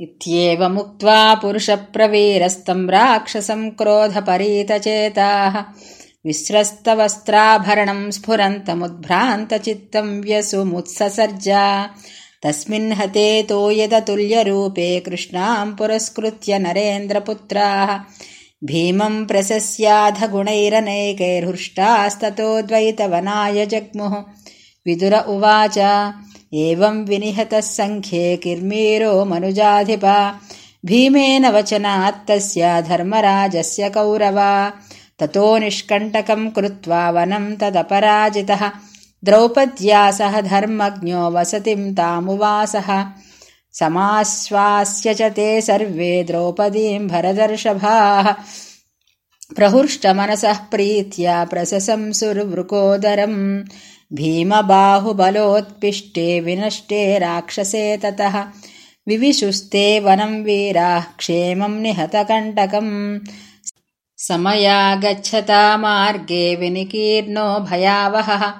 इत्येवमुक्त्वा पुरुषप्रवीरस्तम् राक्षसम् क्रोधपरीतचेताः। विस्रस्तवस्त्राभरणम् स्फुरन्तमुद्भ्रान्तचित्तम् व्यसुमुत्ससर्जा। तस्मिन् हतेतो यदतुल्यरूपे कृष्णाम् पुरस्कृत्य नरेन्द्रपुत्राः। भीमम् प्रशस्याधगुणैरनैकैर्हृष्टास्ततो द्वैतवनाय जग्मुः। विदुर उवाच एवम् विनिहतः सङ्ख्ये किर्मीरो मनुजाधिपा। भीमेन वचनात्तस्य धर्मराजस्य कौरवा। ततो निष्कण्टकम् कृत्वा वनम् तदपराजितः। द्रौपद्या सह धर्मज्ञो वसतिम् तामुवासः। समाश्वास्य च ते सर्वे द्रौपदीम् भरदर्शभाः प्रहृष्टमनसः प्रीत्या प्रशसंसुर्वृकोदरम् भीमबाहुबलोत्पिष्टे विनष्टे राक्षसे ततः। विविशुस्ते वनम् वीराः क्षेमम् निहतकण्टकम्। समया गच्छता मार्गे विनिकीर्णो भयावहः।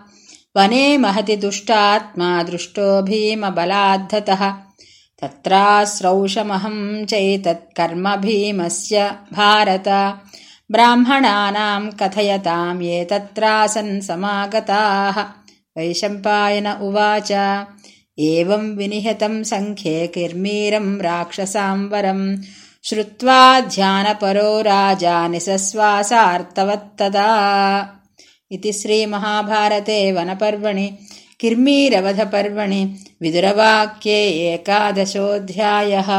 वने महति दुष्टात्मा दृष्टो भीमबलाद्धतः। तत्रास्रौषमहम् चैतत्कर्म भीमस्य भारत ब्राह्मणानाम् कथयताम् ये तत्रासन् समागताः। वैशम्पायन उवाच एवम् विनिहतम् सङ्ख्ये किर्मीरम् राक्षसाम्बरम् श्रुत्वा ध्यानपरो राजा निसस्वासार्तवत्तदा इति श्रीमहाभारते वनपर्वणि किर्मीरवधपर्वणि विदुरवाक्ये एकादशोऽध्यायः